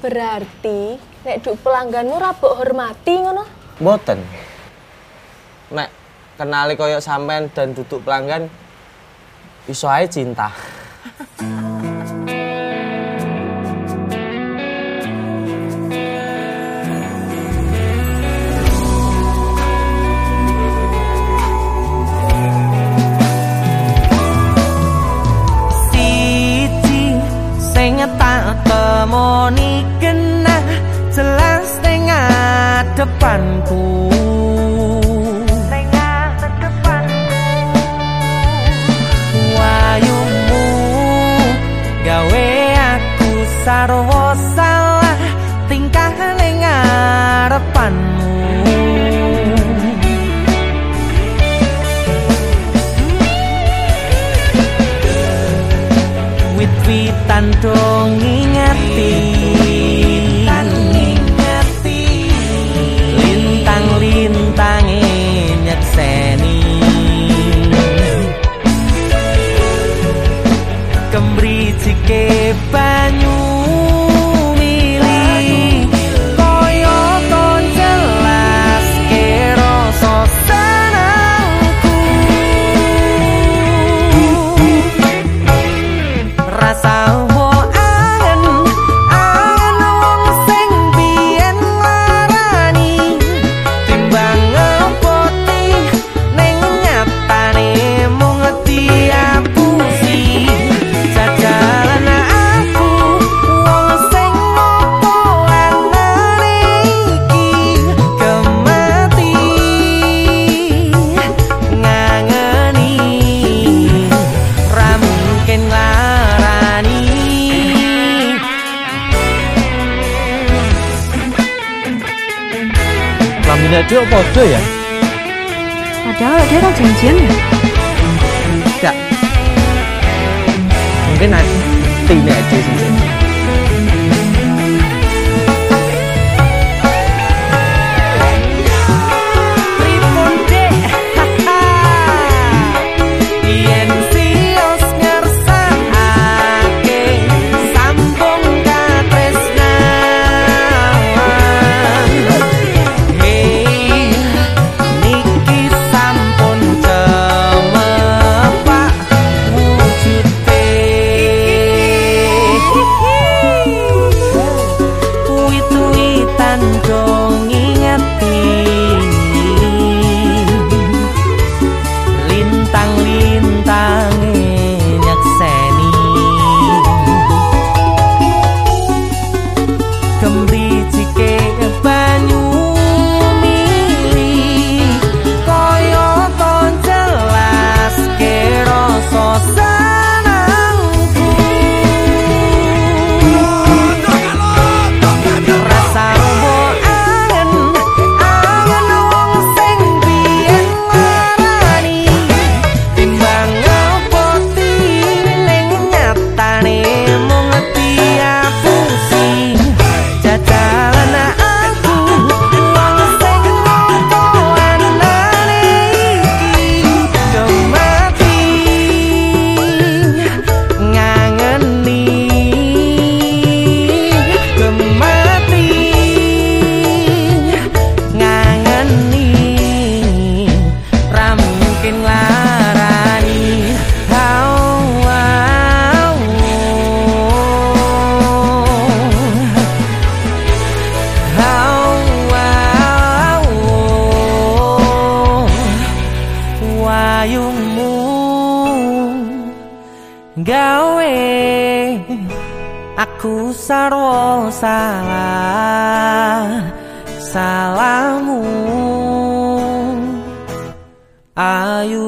Berarti nek duk pelangganmu ra mbok hormati ngono? Mboten. Nek kenali koyo sampean dan duduk pelanggan iso ae cinta. sing tak temoni kena jelas ning depanku wayumu gawe aku sarwa salah tingkah ning ngarepanmu wit-witan dong happy. Lambine dhek padha ya? Padahal dia orang janjian ya. Enggak. Mungkin nanti ini aja sih. Gawe aku sarwa salah salahmu. Ayu.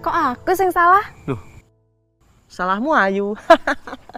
Kok aku sing salah? salahmu ayu